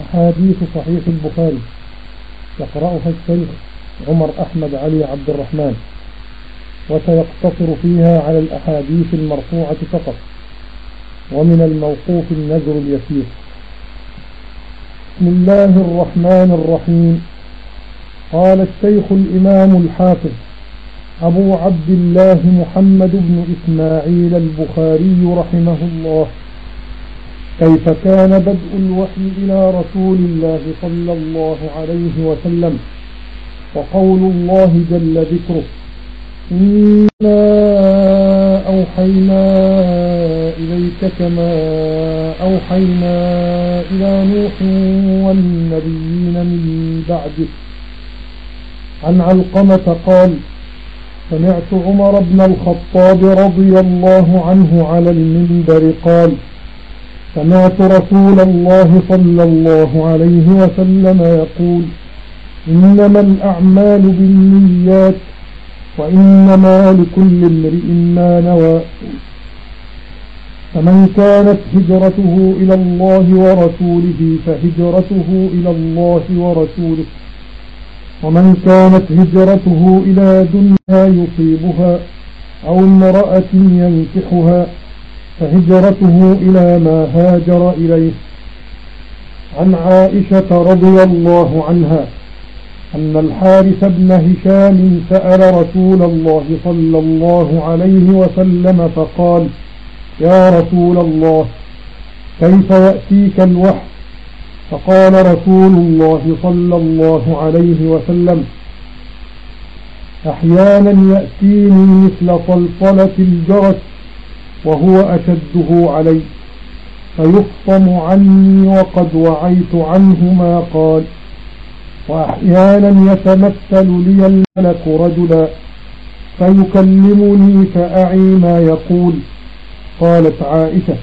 أحاديث صحيح البخاري. يقرأها الشيخ عمر أحمد علي عبد الرحمن. وسيقتصر فيها على الأحاديث المرفوعة فقط. ومن الموقوف النذر اليسير. بسم الله الرحمن الرحيم. قال الشيخ الإمام الحافظ أبو عبد الله محمد بن إسماعيل البخاري رحمه الله. كيف كان بدء الوحي إلى رسول الله صلى الله عليه وسلم؟ وقول الله جل ذكره إنا أوحينا إليك كما أوحينا إلى نوح والنبيين من بعده. عن علقمة قال سمعت عمر بن الخطاب رضي الله عنه على المنبر قال سمعت رسول الله صلى الله عليه وسلم يقول إنما الأعمال بالنيات وإنما لكل امرئ ما نوى. فمن كانت هجرته إلى الله ورسوله فهجرته إلى الله ورسوله. ومن كانت هجرته إلى دنيا يصيبها أو امرأة ينكحها فهجرته إلى ما هاجر إليه. عن عائشة رضي الله عنها أن الحارث بن هشام سأل رسول الله صلى الله عليه وسلم فقال يا رسول الله كيف يأتيك الوحي? فقال رسول الله صلى الله عليه وسلم أحيانا يأتيني مثل صلصلة الجرس وهو أشده علي. فيفطم عني وقد وعيت عنه ما قال. وأحيانا يتمثل لي الملك رجلا. فيكلمني فأعي ما يقول. قالت عائشة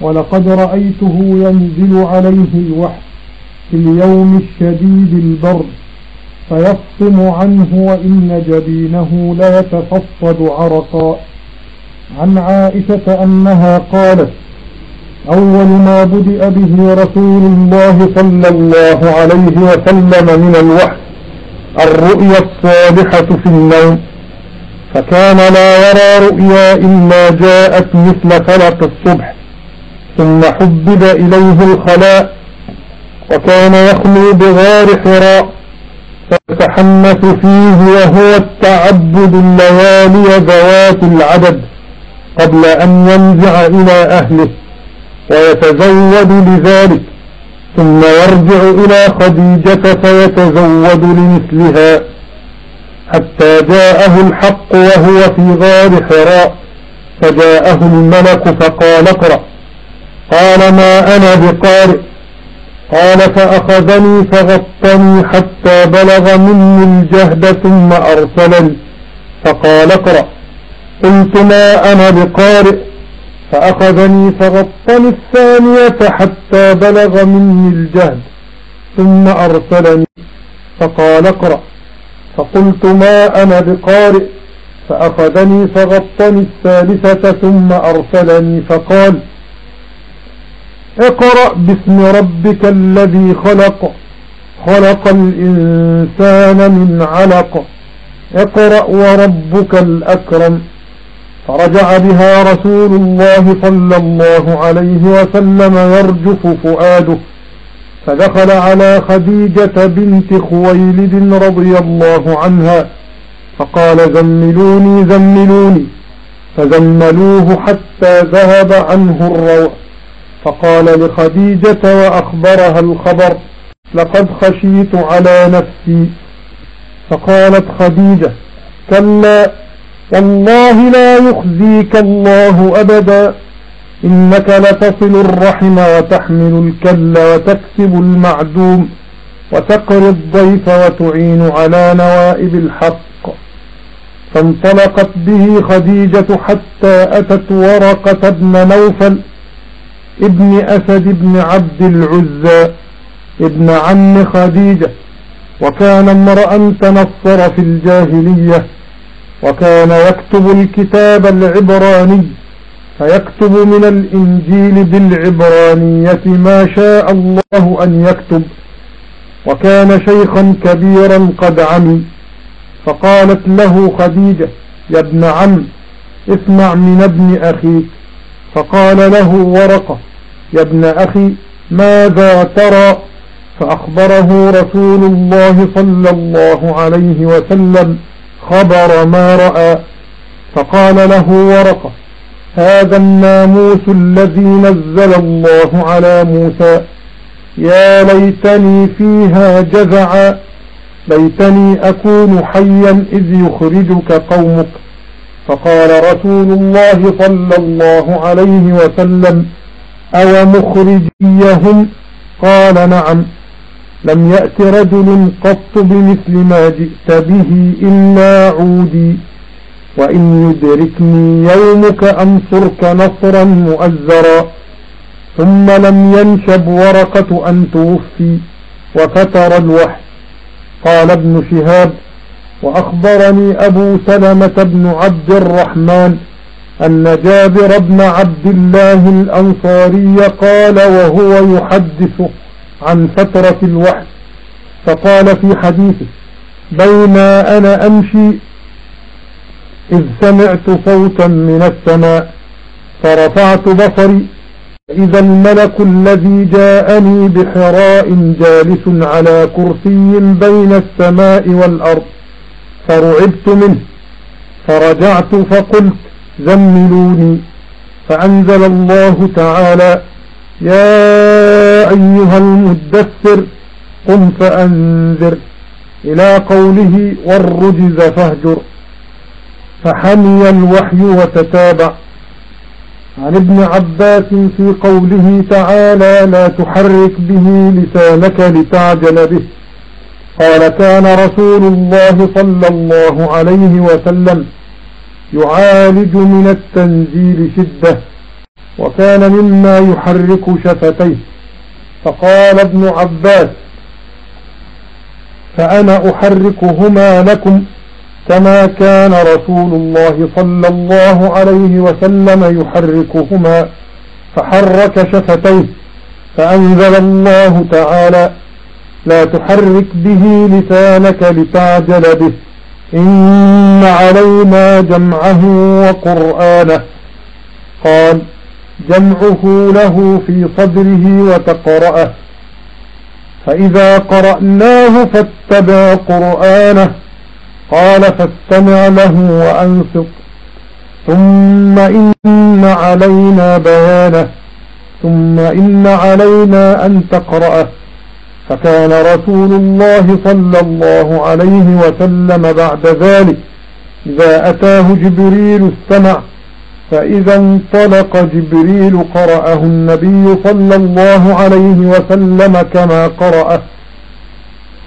ولقد رأيته ينزل عليه الوحي في اليوم الشديد البرد. فيفطم عنه وإن جبينه لا يتفصد عرقا عن عائشة أنها قالت أول ما بدأ به رسول الله صلى الله عليه وسلم من الوحي الرؤيا الصالحة في النوم فكان لا يرى رؤيا إلا جاءت مثل فلق الصبح ثم حبب إليه الخلاء وكان يخلو بغار حراء فيتحنث فيه وهو التعبد الليالي ذوات العدد. قبل أن ينزع إلى أهله ويتزود لذلك ثم يرجع إلى خديجة فيتزود لمثلها حتى جاءه الحق وهو في غار حراء فجاءه الملك فقال اقرأ. قال ما أنا بقارئ؟ قال فأخذني فغطني حتى بلغ مني الجهد ثم أرسلني. فقال اقرأ. قلت ما أنا بقارئ فأخذني فغطني الثانية حتى بلغ مني الجهد ثم أرسلني فقال اقرأ. فقلت ما أنا بقارئ فأخذني فغطني الثالثة ثم أرسلني فقال اقرأ باسم ربك الذي خلق خلق الإنسان من علق اقرأ وربك الأكرم. فرجع بها رسول الله صلى الله عليه وسلم يرجف فؤاده فدخل على خديجة بنت خويلد رضي الله عنها فقال زملوني زملوني. فزملوه حتى ذهب عنه الروع فقال لخديجة وأخبرها الخبر لقد خشيت على نفسي. فقالت خديجة كلا والله لا يخزيك الله أبدا. إنك لتصل الرحم وتحمل الكل وتكسب المعدوم وتقري الضيف وتعين على نوائب الحق. فانطلقت به خديجة حتى أتت ورقة بن نوفل ابن أسد بن عبد العزى ابن عم خديجة. وكان امرأ تنصر في الجاهلية وكان يكتب الكتاب العبراني فيكتب من الإنجيل بالعبرانية ما شاء الله أن يكتب. وكان شيخا كبيرا قد عمي فقالت له خديجة يا ابن عم اسمع من ابن أخيك. فقال له ورقة يا ابن أخي ماذا ترى؟ فأخبره رسول الله صلى الله عليه وسلم خبر ما رأى فقال له ورقة هذا الناموس الذي نزل الله على موسى. يا ليتني فيها جزعا ليتني أكون حيا إذ يخرجك قومك. فقال رسول الله صلى الله عليه وسلم أو مخرجيهم؟ قال نعم. لم يأت رجل قط بمثل ما جئت به إلا عودي. وإن يدركني يومك أنصرك نصرا مؤزرا. ثم لم ينشب ورقة أن توفي. وفتر الوحي. قال ابن شهاب وأخبرني أبو سلمة بن عبد الرحمن أن جابر بن عبد الله الأنصاري قال وهو يحدث عن فترة الوحي فقال في حديثه بين أنا أمشي إذ سمعت صوتا من السماء فرفعت بصري إذا الملك الذي جاءني بحراء جالس على كرسي بين السماء والأرض فرعبت منه فرجعت فقلت زملوني. فأنزل الله تعالى يا أيها المدثر قم فأنذر. إلى قوله والرجز فاهجر. فحمي الوحي وتتابع. عن ابن عباس في قوله تعالى لا تحرك به لسانك لتعجل به. قال كان رسول الله صلى الله عليه وسلم يعالج من التنزيل شدة. وكان مما يحرك شفتيه. فقال ابن عباس فأنا أحركهما لكم كما كان رسول الله صلى الله عليه وسلم يحركهما. فحرك شفتيه. فأنزل الله تعالى لا تحرك به لسانك لتعجل به. إن علينا جمعه وقرآنه. قال جمعه له في صدره وتقرأه. فإذا قرأناه فاتبع قرآنه. قال فاستمع له وأنصت. ثم إن علينا بيانه. ثم إن علينا أن تقرأه. فكان رسول الله صلى الله عليه وسلم بعد ذلك. إذا أتاه جبريل استمع. فإذا انطلق جبريل قرأه النبي صلى الله عليه وسلم كما قرأه.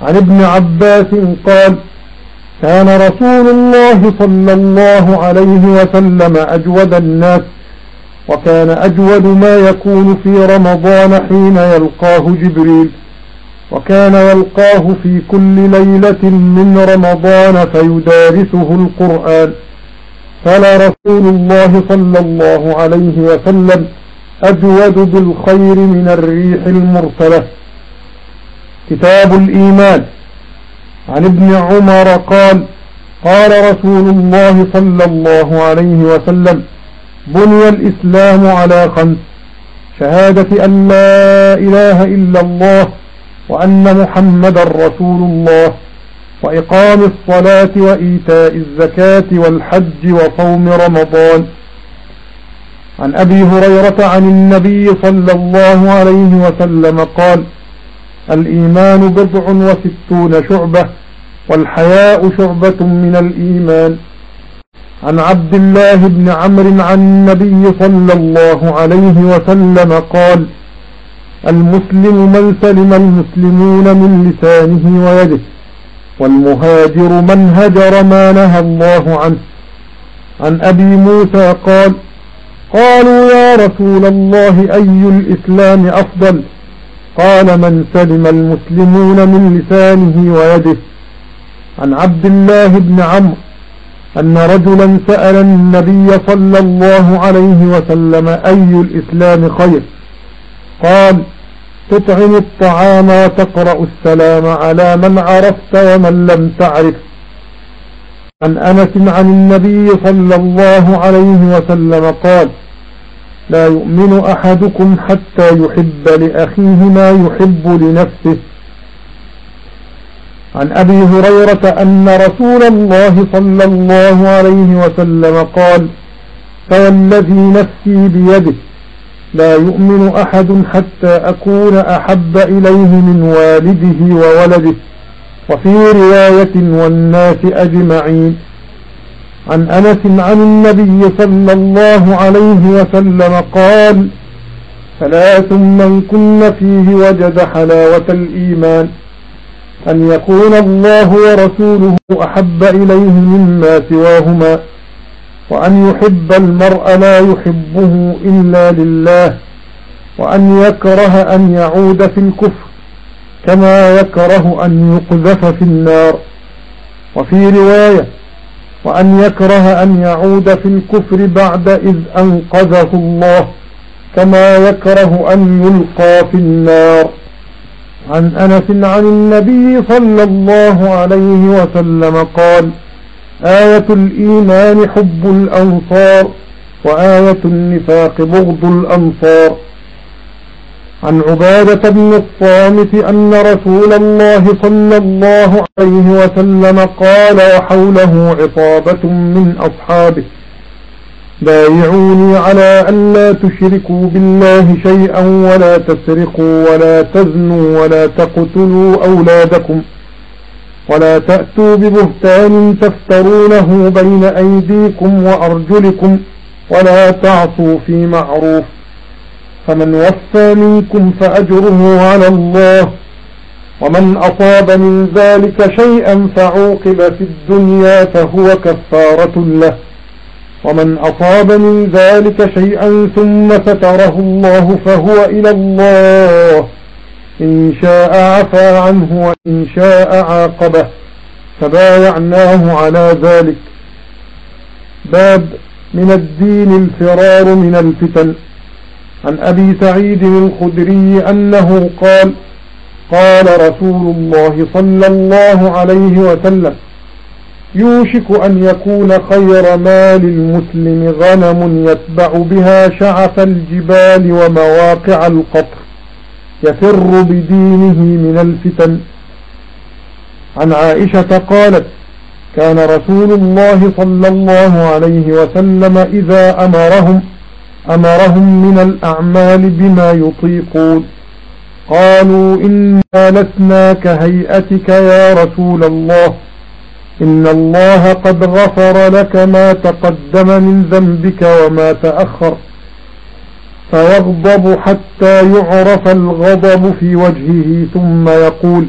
عن ابن عباس قال كان رسول الله صلى الله عليه وسلم أجود الناس وكان أجود ما يكون في رمضان حين يلقاه جبريل وكان يلقاه في كل ليلة من رمضان فيدارسه القرآن. قال رسول الله صلى الله عليه وسلم أجود بالخير من الريح المرسلة. كتاب الإيمان. عن ابن عمر قال قال رسول الله صلى الله عليه وسلم بني الإسلام على خمس شهادة أن لا إله إلا الله وأن محمد رسول الله. وإقام الصلاة وإيتاء الزكاة والحج وصوم رمضان. عن أبي هريرة عن النبي صلى الله عليه وسلم قال الإيمان بضع وستون شعبة والحياء شعبة من الإيمان. عن عبد الله بن عمرو عن النبي صلى الله عليه وسلم قال المسلم من سلم المسلمون من لسانه ويده. والمهاجر من هجر ما نهى الله عنه. عن أبي موسى قال قالوا يا رسول الله أي الإسلام أفضل؟ قال من سلم المسلمون من لسانه ويده. عن عبد الله بن عمرو أن رجلا سأل النبي صلى الله عليه وسلم أي الإسلام خير؟ قال تطعم الطعام وتقرأ السلام على من عرفت ومن لم تعرف. عن أنس عن النبي صلى الله عليه وسلم قال لا يؤمن أحدكم حتى يحب لأخيه ما يحب لنفسه. عن أبي هريرة أن رسول الله صلى الله عليه وسلم قال فوالذي نفسي بيده لا يؤمن أحد حتى أكون أحب إليه من والده وولده. وفي رواية والناس أجمعين. عن أنس عن النبي صلى الله عليه وسلم قال ثلاث من كن فيه وجد حلاوة الإيمان. أن يكون الله ورسوله أحب إليه مما سواهما. وأن يحب المرء لا يحبه إلا لله وأن يكره أن يعود في الكفر كما يكره أن يقذف في النار. وفي رواية وأن يكره أن يعود في الكفر بعد إذ أنقذه الله كما يكره أن يلقى في النار. عن أنس عن النبي صلى الله عليه وسلم قال آية الإيمان حب الأنصار وآية النفاق بغض الأنصار. عن عبادة بن الصامت أن رسول الله صلى الله عليه وسلم قال وحوله عصابة من أصحابه بايعوني على أن لا تشركوا بالله شيئا ولا تسرقوا ولا تزنوا ولا تقتلوا أولادكم. ولا تأتوا ببهتان تفترونه بين أيديكم وأرجلكم ولا تعصوا في معروف فمن وفى منكم فأجره على الله ومن أصاب من ذلك شيئا فعوقب في الدنيا فهو كفارة له ومن أصاب من ذلك شيئا ثم ستره الله فهو إلى الله إن شاء عفى عنه وإن شاء عاقبه. فبايعناه على ذلك. باب من الدين الفرار من الفتن. عن أبي سعيد الخدري أنه قال قال رسول الله صلى الله عليه وسلم يوشك أن يكون خير مال المسلم غنم يتبع بها شعف الجبال ومواقع القطر. يفر بدينه من الفتن. عن عائشة قالت كان رسول الله صلى الله عليه وسلم إذا أمرهم أمرهم من الأعمال بما يطيقون. قالوا إنا لسنا كهيئتك يا رسول الله. إن الله قد غفر لك ما تقدم من ذنبك وما تأخر. فيغضب حتى يعرف الغضب في وجهه ثم يقول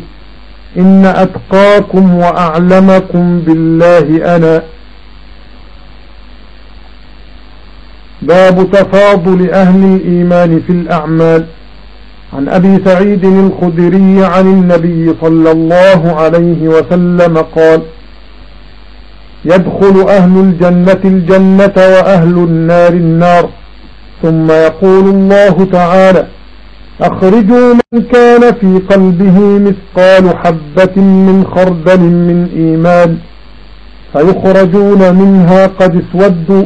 إن أتقاكم وأعلمكم بالله أنا. باب تفاضل أهل الإيمان في الأعمال. عن أبي سعيد الخدري عن النبي صلى الله عليه وسلم قال يدخل أهل الجنة الجنة وأهل النار النار. ثم يقول الله تعالى أخرجوا من كان في قلبه مثقال حبة من خردل من إيمان فيخرجون منها قد اسودوا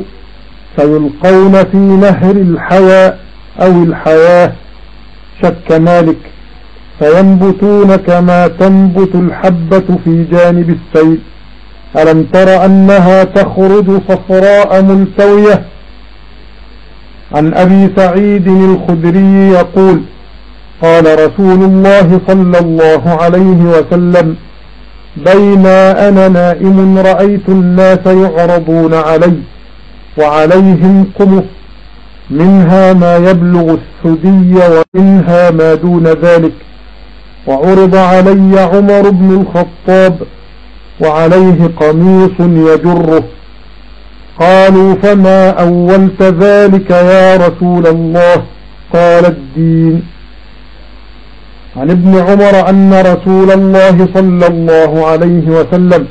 فيلقون في نهر الحياء أو الحياة شك مالك فينبتون كما تنبت الحبة في جانب السيل. ألم تر أنها تخرج صفراء ملتوية عن أبي سعيد الخدري يقول قال رسول الله صلى الله عليه وسلم بينا أنا نائم رأيت الناس يعرضون علي وعليهم قمص منها ما يبلغ الثدي ومنها ما دون ذلك وعرض علي عمر بن الخطاب وعليه قميص يجره. قالوا فما أولت ذلك يا رسول الله؟ قال الدين. عن ابن عمر أن رسول الله صلى الله عليه وسلم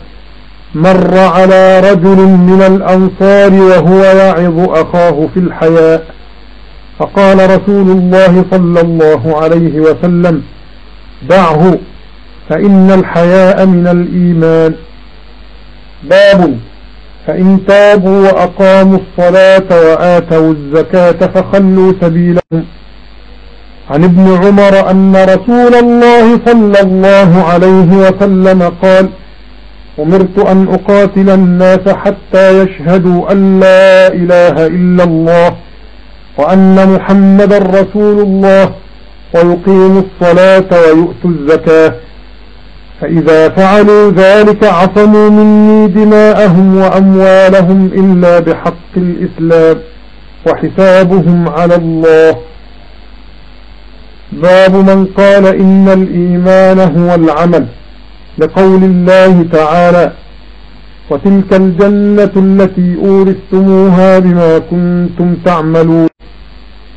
مر على رجل من الأنصار وهو يعظ أخاه في الحياء. فقال رسول الله صلى الله عليه وسلم دعه فإن الحياء من الإيمان. باب فإن تابوا وأقاموا الصلاة وآتوا الزكاة فخلوا سبيلهم عن ابن عمر أن رسول الله صلى الله عليه وسلم قال أمرت أن أقاتل الناس حتى يشهدوا أن لا إله إلا الله وأن محمد رسول الله ويقيموا الصلاة ويؤتوا الزكاة. فإذا فعلوا ذلك عصموا مني دماءهم وأموالهم إلا بحق الإسلام وحسابهم على الله. باب من قال إن الإيمان هو العمل لقول الله تعالى وتلك الجنة التي أورثتموها بما كنتم تعملون.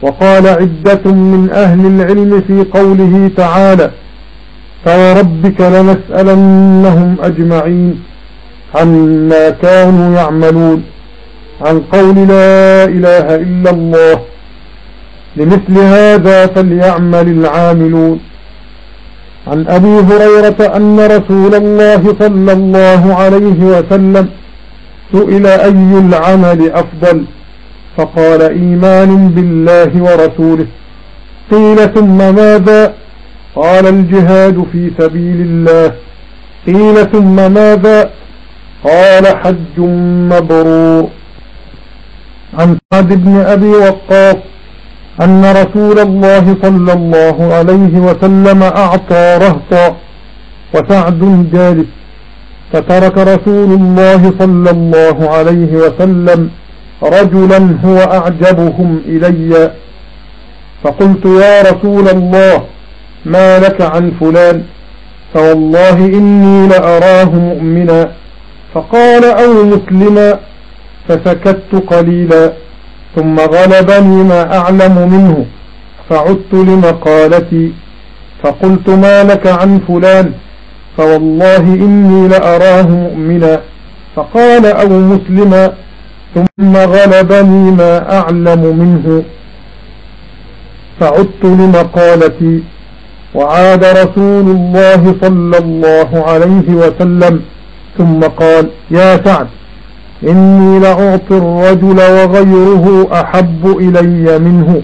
وقال عدة من أهل العلم في قوله تعالى فوربك لنسألنهم أجمعين عما كانوا يعملون عن قول لا إله إلا الله لمثل هذا فليعمل العاملون عن أبي هريرة أن رسول الله صلى الله عليه وسلم سئل أي العمل أفضل فقال إيمان بالله ورسوله قيل ثم ماذا قال الجهاد في سبيل الله. قيل ثم ماذا؟ قال حج مبرور. عن سعد بن أبي وقاص أن رسول الله صلى الله عليه وسلم أعطى رهطا وسعد جالس فترك رسول الله صلى الله عليه وسلم رجلا هو أعجبهم إلي. فقلت يا رسول الله ما لك عن فلان فوالله إني لأراه مؤمنا. فقال أو مسلما فسكت قليلا ثم غلبني ما أعلم منه فعدت لمقالتي. فقلت ما لك عن فلان فوالله إني لأراه مؤمنا. فقال أو مسلما ثم غلبني ما أعلم منه فعدت لمقالتي. وعاد رسول الله صلى الله عليه وسلم ثم قال يا سعد إني لأعطي الرجل وغيره أحب إلي منه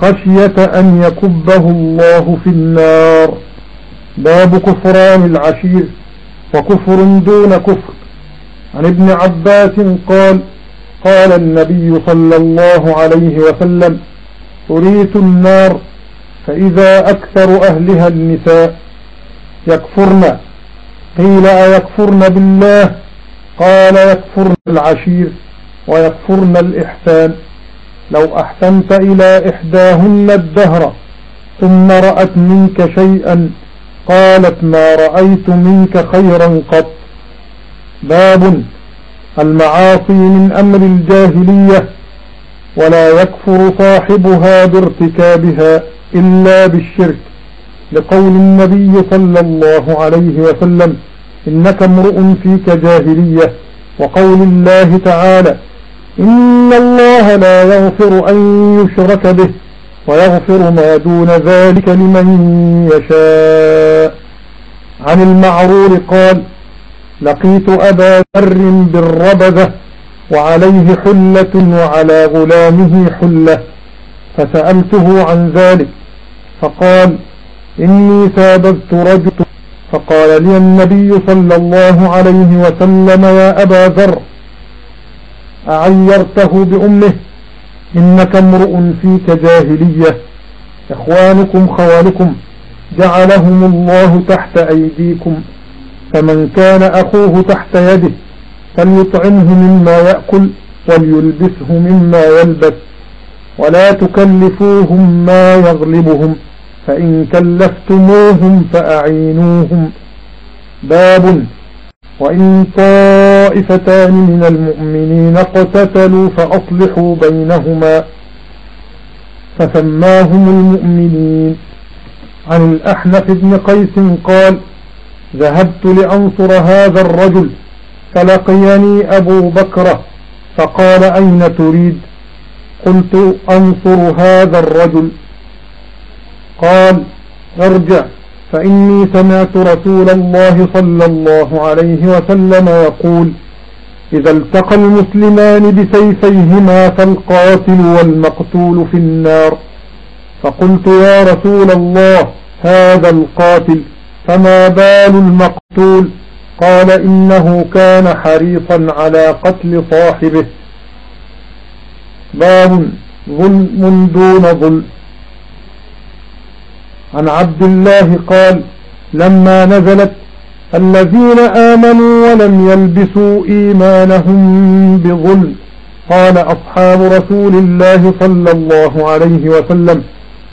خشية أن يكبه الله في النار. باب كفران العشير وكفر دون كفر. عن ابن عباس قال قال النبي صلى الله عليه وسلم أريت النار فإذا أكثر أهلها النساء يكفرن. قيل أيكفرن بالله؟ قال يكفرن العشير ويكفرن الإحسان. لو أحسنت إلى إحداهن الدهر ثم رأت منك شيئا قالت ما رأيت منك خيرا قط. باب المعاصي من أمر الجاهلية ولا يكفر صاحبها بارتكابها. إلا بالشرك لقول النبي صلى الله عليه وسلم إنك امرؤ فيك جاهلية وقول الله تعالى إن الله لا يغفر أن يشرك به ويغفر ما دون ذلك لمن يشاء. عن المعرور قال لقيت أبا ذر بالربذة وعليه حلة وعلى غلامه حلة. فسألته عن ذلك فقال إني ساببت رجل. فقال لي النبي صلى الله عليه وسلم يا أبا ذر. أعيرته بأمه إنك امرؤ فيك جاهلية إخوانكم خوالكم جعلهم الله تحت أيديكم فمن كان أخوه تحت يده فليطعمه مما يأكل وليلبسه مما يلبس. ولا تكلفوهم ما يغلبهم فإن كلفتموهم فأعينوهم. باب وإن طائفتان من المؤمنين اقتتلوا فأصلحوا بينهما. فسماهم المؤمنين. عن الأحنف بن قيس قال ذهبت لأنصر هذا الرجل فلقيني أبو بكرة فقال أين تريد؟ قلت أنصر هذا الرجل. قال ارجع فإني سمعت رسول الله صلى الله عليه وسلم يقول إذا التقى المسلمان بسيفيهما فالقاتل والمقتول في النار. فقلت يا رسول الله هذا القاتل فما بال المقتول؟ قال إنه كان حريصا على قتل صاحبه. باب ظلم دون ظلم عن عبد الله قال لما نزلت الذين آمنوا ولم يلبسوا إيمانهم بظلم قال أصحاب رسول الله صلى الله عليه وسلم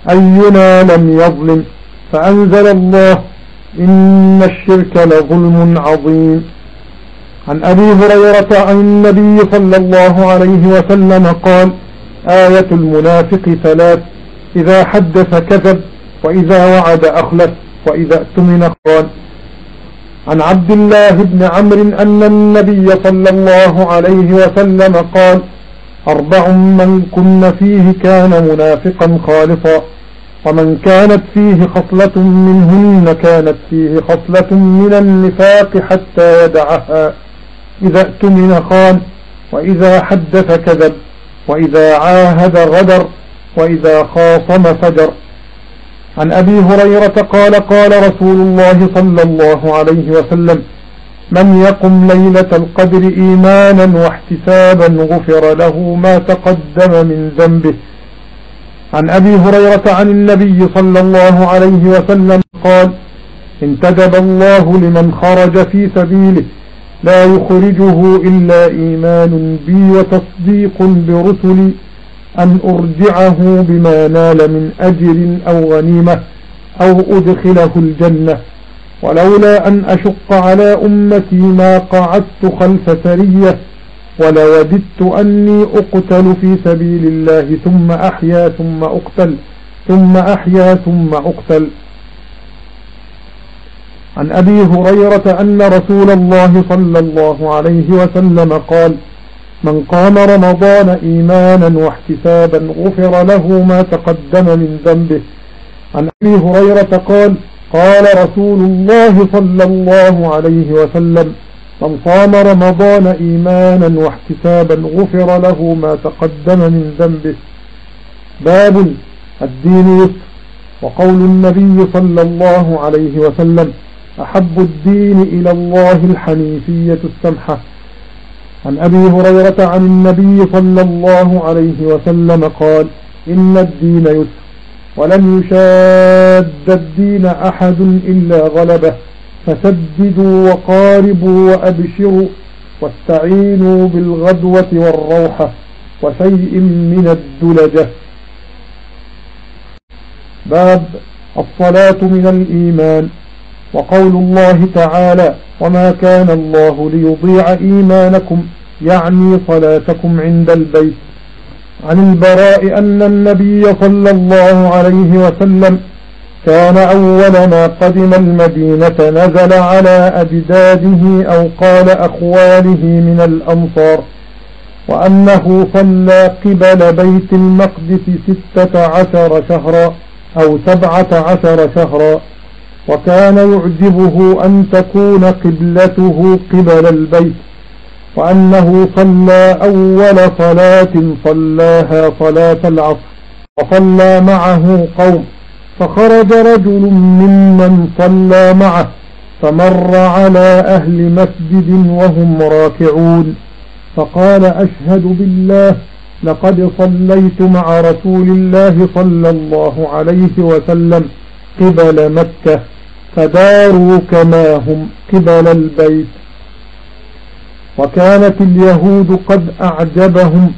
أينا لم يظلم فأنزل الله إن الشرك لظلم عظيم. عن أبي هريرة عن النبي صلى الله عليه وسلم قال آية المنافق ثلاث إذا حدث كذب وإذا وعد أخلف وإذا اؤتمن خان عن عبد الله بن عمرو أن النبي صلى الله عليه وسلم قال أربع من كن فيه كان منافقا خالصا ومن كانت فيه خصلة منهن كانت فيه خصلة من النفاق حتى يدعها. إذا اؤتمن خان وإذا حدث كذب وإذا عاهد غدر وإذا خاصم فجر. عن أبي هريرة قال قال رسول الله صلى الله عليه وسلم من يقم ليلة القدر إيمانا واحتسابا غفر له ما تقدم من ذنبه. عن أبي هريرة عن النبي صلى الله عليه وسلم قال انتدب الله لمن خرج في سبيله لا يخرجه إلا إيمان بي وتصديق برسلي أن أرجعه بما نال من أجر أو غنيمة أو أدخله الجنة. ولولا أن أشق على أمتي ما قعدت خلف سرية ولوددت أني أقتل في سبيل الله ثم أحيا ثم أقتل ثم أحيا ثم أقتل. عن أبي هريرة أن رسول الله صلى الله عليه وسلم قال من قام رمضان إيمانا واحتسابا غفر له ما تقدم من ذنبه. عن أبي هريرة قال قال رسول الله صلى الله عليه وسلم من صام رمضان إيمانا واحتسابا غفر له ما تقدم من ذنبه. باب الدين يسر وقول النبي صلى الله عليه وسلم أحب الدين إلى الله الحنيفية السمحة. عن أبي هريرة عن النبي صلى الله عليه وسلم قال إن الدين يسر ولن يشاد الدين أحد إلا غلبه. فسددوا وقاربوا وأبشروا واستعينوا بالغدوة والروحة وشيء من الدلجة. باب الصلاة من الإيمان. وقول الله تعالى وما كان الله ليضيع إيمانكم يعني صلاتكم عند البيت. عن البراء أن النبي صلى الله عليه وسلم كان أول ما قدم المدينة نزل على أجداده أو قال أخواله من الأنصار وأنه صلى قبل بيت المقدس ستة عشر شهرا أو سبعة عشر شهرا. وكان يعجبه أن تكون قبلته قبل البيت وأنه صلى أول صلاة صلاها صلاة العصر وصلى معه قوم فخرج رجل ممن صلى معه فمر على أهل مسجد وهم راكعون فقال أشهد بالله لقد صليت مع رسول الله صلى الله عليه وسلم قبل مكة. فداروا كما هم قبل البيت. وكانت اليهود قد أعجبهم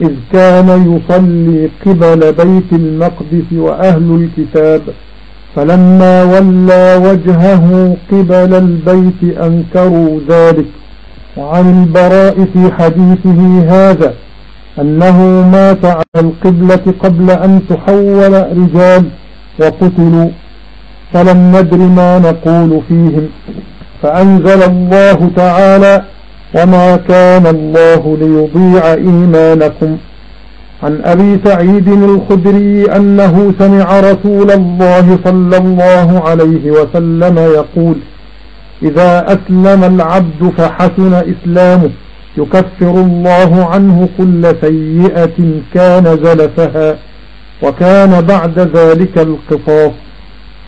إذ كان يصلي قبل بيت المقدس وأهل الكتاب. فلما ولى وجهه قبل البيت أنكروا ذلك. وعن البراء في حديثه هذا أنه مات على القبلة قبل أن تحول رجال وقتلوا فلم ندر ما نقول فيهم. فأنزل الله تعالى وما كان الله ليضيع إيمانكم. عن أبي سعيد الخدري أنه سمع رسول الله صلى الله عليه وسلم يقول إذا أسلم العبد فحسن إسلامه يكفر الله عنه كل سيئة كان زلفها وكان بعد ذلك القصاص.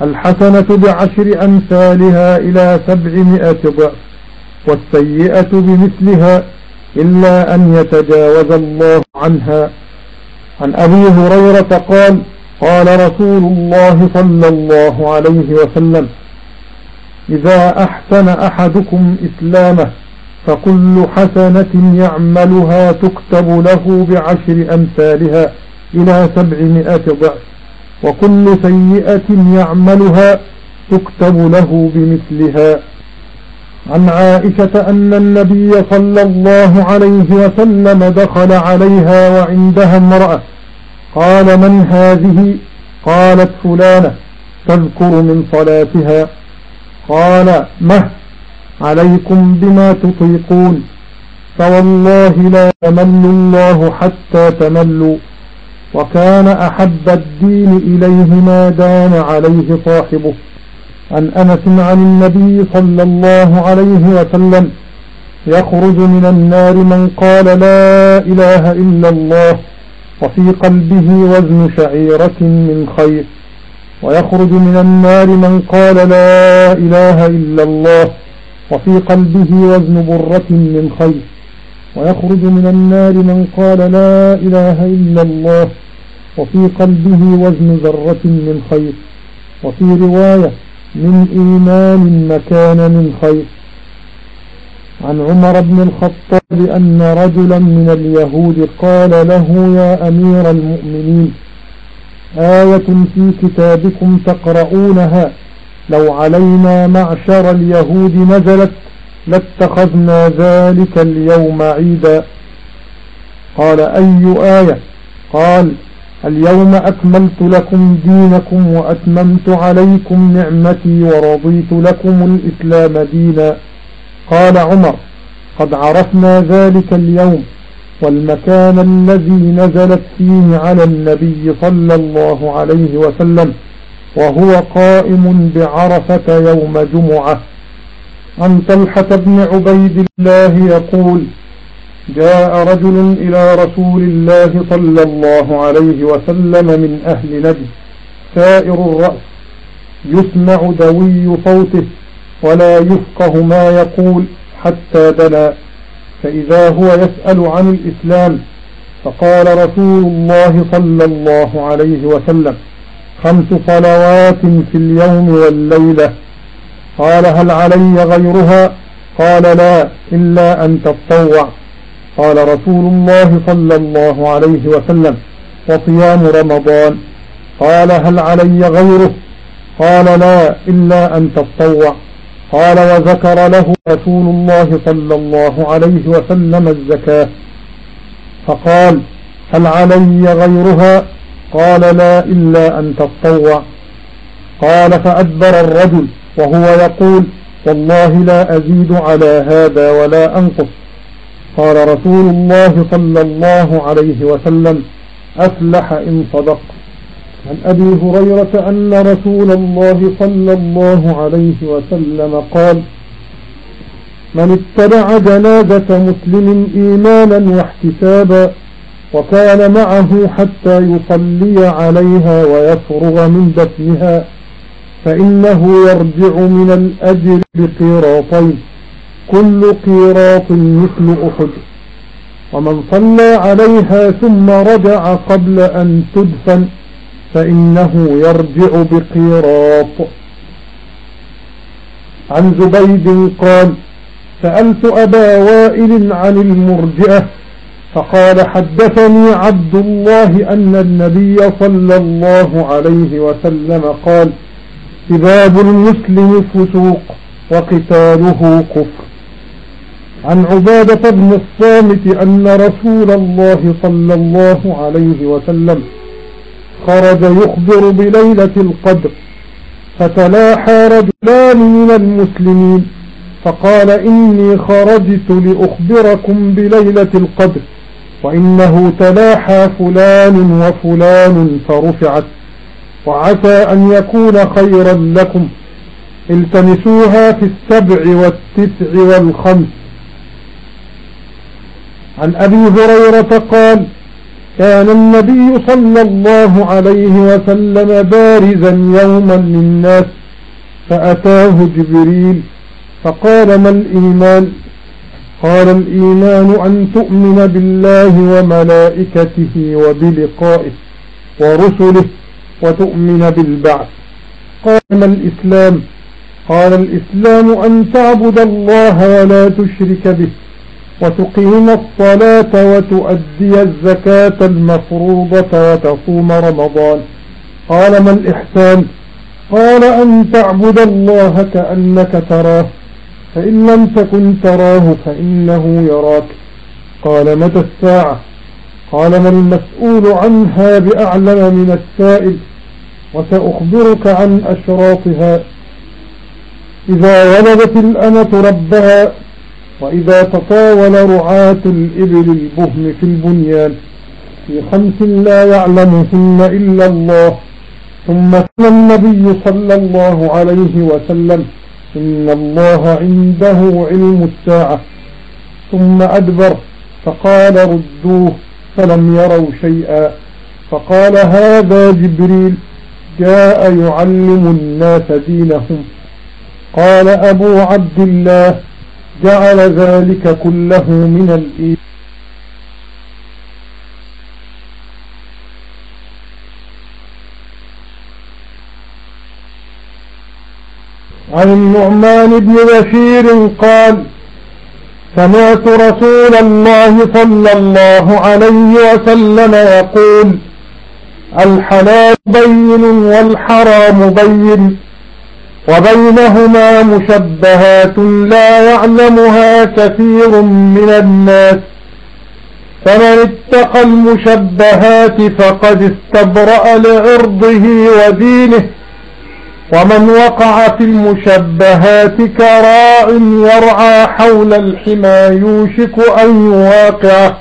الحسنة بعشر أمثالها إلى سبعمائة ضعف والسيئة بمثلها إلا أن يتجاوز الله عنها. عن أبي هريرة قال قال رسول الله صلى الله عليه وسلم إذا أحسن أحدكم إسلامه فكل حسنة يعملها تكتب له بعشر أمثالها إلى سبعمائة ضعف. وكل سيئة يعملها تكتب له بمثلها. عن عائشة أن النبي صلى الله عليه وسلم دخل عليها وعندها امرأة. قال من هذه؟ قالت فلانة تذكر من صلاتها. قال مه عليكم بما تطيقون. فوالله لا يمل الله حتى تملوا. وكان أحب الدين إليه ما دان عليه صاحبه. عن أنس عن النبي صلى الله عليه وسلم يخرج من النار من قال لا إله إلا الله وفي قلبه وزن شعيرة من خير. ويخرج من النار من قال لا إله إلا الله وفي قلبه وزن برة من خير. ويخرج من النار من قال لا إله إلا الله وفي قلبه وزن ذرة من خير. وفي رواية من إيمان مكان من خير. عن عمر بن الخطاب أن رجلا من اليهود قال له يا أمير المؤمنين آية في كتابكم تقرؤونها لو علينا معشر اليهود نزلت لاتخذنا ذلك اليوم عيدا. قال أي آية؟ قال اليوم أكملت لكم دينكم وأتممت عليكم نعمتي ورضيت لكم الإسلام دينا. قال عمر قد عرفنا ذلك اليوم والمكان الذي نزلت فيه على النبي صلى الله عليه وسلم وهو قائم بعرفة يوم جمعة. عن طلحة بن عبيد الله يقول جاء رجل إلى رسول الله صلى الله عليه وسلم من أهل نجد سائر الرأس يسمع دوي صوته ولا يفقه ما يقول حتى دنا. فإذا هو يسأل عن الإسلام فقال رسول الله صلى الله عليه وسلم خمس صلوات في اليوم والليلة. قال هل علي غيرها؟ قال لا إلا أن تتطوع قال رسول الله صلى الله عليه وسلم وصيام رمضان. قال هل علي غيره؟ قال لا إلا أن تتطوع قال وذكر له رسول الله صلى الله عليه وسلم الزكاة. فقال هل علي غيرها؟ قال لا إلا أن تتطوع قال فأدبر الرجل وهو يقول والله لا أزيد على هذا ولا أنقص. قال رسول الله صلى الله عليه وسلم أفلح إن صدق. عن أبي هريرة أن رسول الله صلى الله عليه وسلم قال من اتبع جنازة مسلم إيمانا واحتسابا وكان معه حتى يصلي عليها ويفرغ من دفنها فإنه يرجع من الأجر بقيراطين كل قيراط مثل أحد. ومن صلى عليها ثم رجع قبل أن تدفن فإنه يرجع بقيراط. عن زبيد قال سألت أبا وائل عن المرجئة فقال حدثني عبد الله أن النبي صلى الله عليه وسلم قال سباب المسلم فسوق وقتاله كفر. عن عبادة بن الصامت أن رسول الله صلى الله عليه وسلم خرج يخبر بليلة القدر فتلاحى رجلان من المسلمين فقال إني خرجت لأخبركم بليلة القدر وإنه تلاحى فلان وفلان فرفعت وعسى أن يكون خيرا لكم التمسوها في السبع والتسع والخمس. عن أبي هريرة قال كان النبي صلى الله عليه وسلم بارزا يوما للناس فأتاه جبريل فقال ما الإيمان؟ قال الإيمان أن تؤمن بالله وملائكته وبلقائه ورسله وتؤمن بالبعث. قال ما الإسلام؟ قال الإسلام أن تعبد الله ولا تشرك به. وتقيم الصلاة وتؤدي الزكاة المفروضة وتصوم رمضان. قال ما الإحسان؟ قال أن تعبد الله كأنك تراه فإن لم تكن تراه فإنه يراك. قال متى الساعة؟ قال ما المسؤول عنها بأعلم من السائل وسأخبرك عن أشراطها. إذا ولدت الأمة ربها وإذا تطاول رعاة الإبل البهم في البنيان في خمس لا يعلمهن إلا الله ثم كان النبي صلى الله عليه وسلم إن الله عنده علم الساعة. ثم أدبر فقال ردوه فلم يروا شيئا. فقال هذا جبريل جاء يعلم الناس دينهم. قال أبو عبد الله جعل ذلك كله من الإيمان. عن النعمان بن بشير قال سمعت رسول الله صلى الله عليه وسلم يقول الحلال بين والحرام بين. وبينهما مشبهات لا يعلمها كثير من الناس. فمن اتقى المشبهات فقد استبرأ لعرضه ودينه ومن وقع في المشبهات كراع يرعى حول الحمى يوشك أن يواقعه.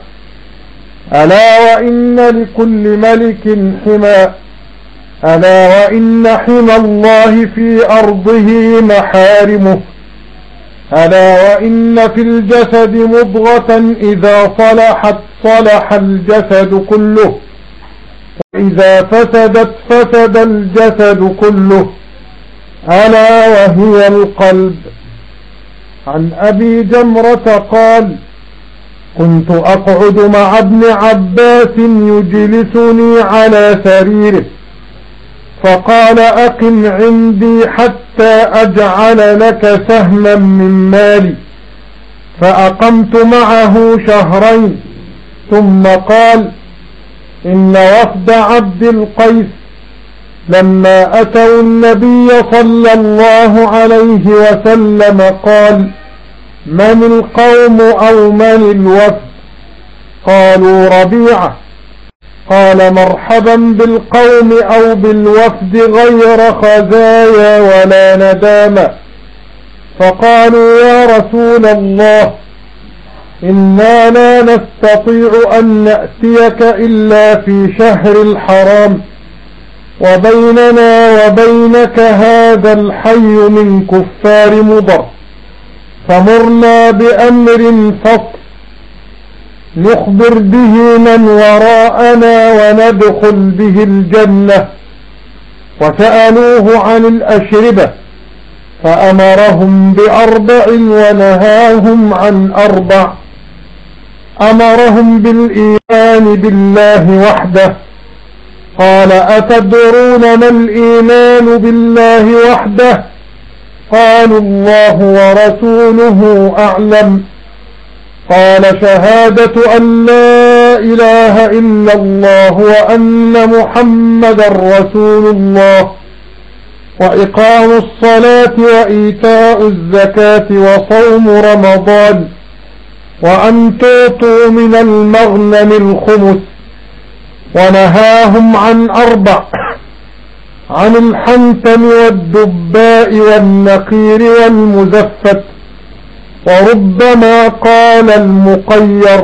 ألا وإن لكل ملك حمى ألا وإن حمى الله في أرضه محارمه. ألا وإن في الجسد مضغة إذا صلحت صلح الجسد كله. وإذا فسدت فسد الجسد كله. ألا وهي القلب. عن أبي جمرة قال كنت أقعد مع ابن عباس يجلسني على سريره. فقال أقم عندي حتى أجعل لك سهما من مالي. فأقمت معه شهرين. ثم قال إن وفد عبد القيس لما أتوا النبي صلى الله عليه وسلم قال من القوم أو من الوفد؟ قالوا ربيعة. قال مرحبا بالقوم أو بالوفد غير خزايا ولا ندامة. فقالوا يا رسول الله إنا لا نستطيع أن نأتيك إلا في شهر الحرام وبيننا وبينك هذا الحي من كفار مضر. فمرنا بأمر فصل نخبر به من وراءنا وندخل به الجنة. وسألوه عن الأشربة فأمرهم بأربع ونهاهم عن أربع. أمرهم بالإيمان بالله وحده. قال أتدرون ما الإيمان بالله وحده؟ قالوا الله ورسوله أعلم. قال شهادة أن لا إله إلا الله وأن محمد رسول الله وإقام الصلاة وإيتاء الزكاة وصوم رمضان وأن توطوا من المغنم الخمس ونهاهم عن أربع عن الحنتم والدباء والنقير والمزفت وربما قال المقير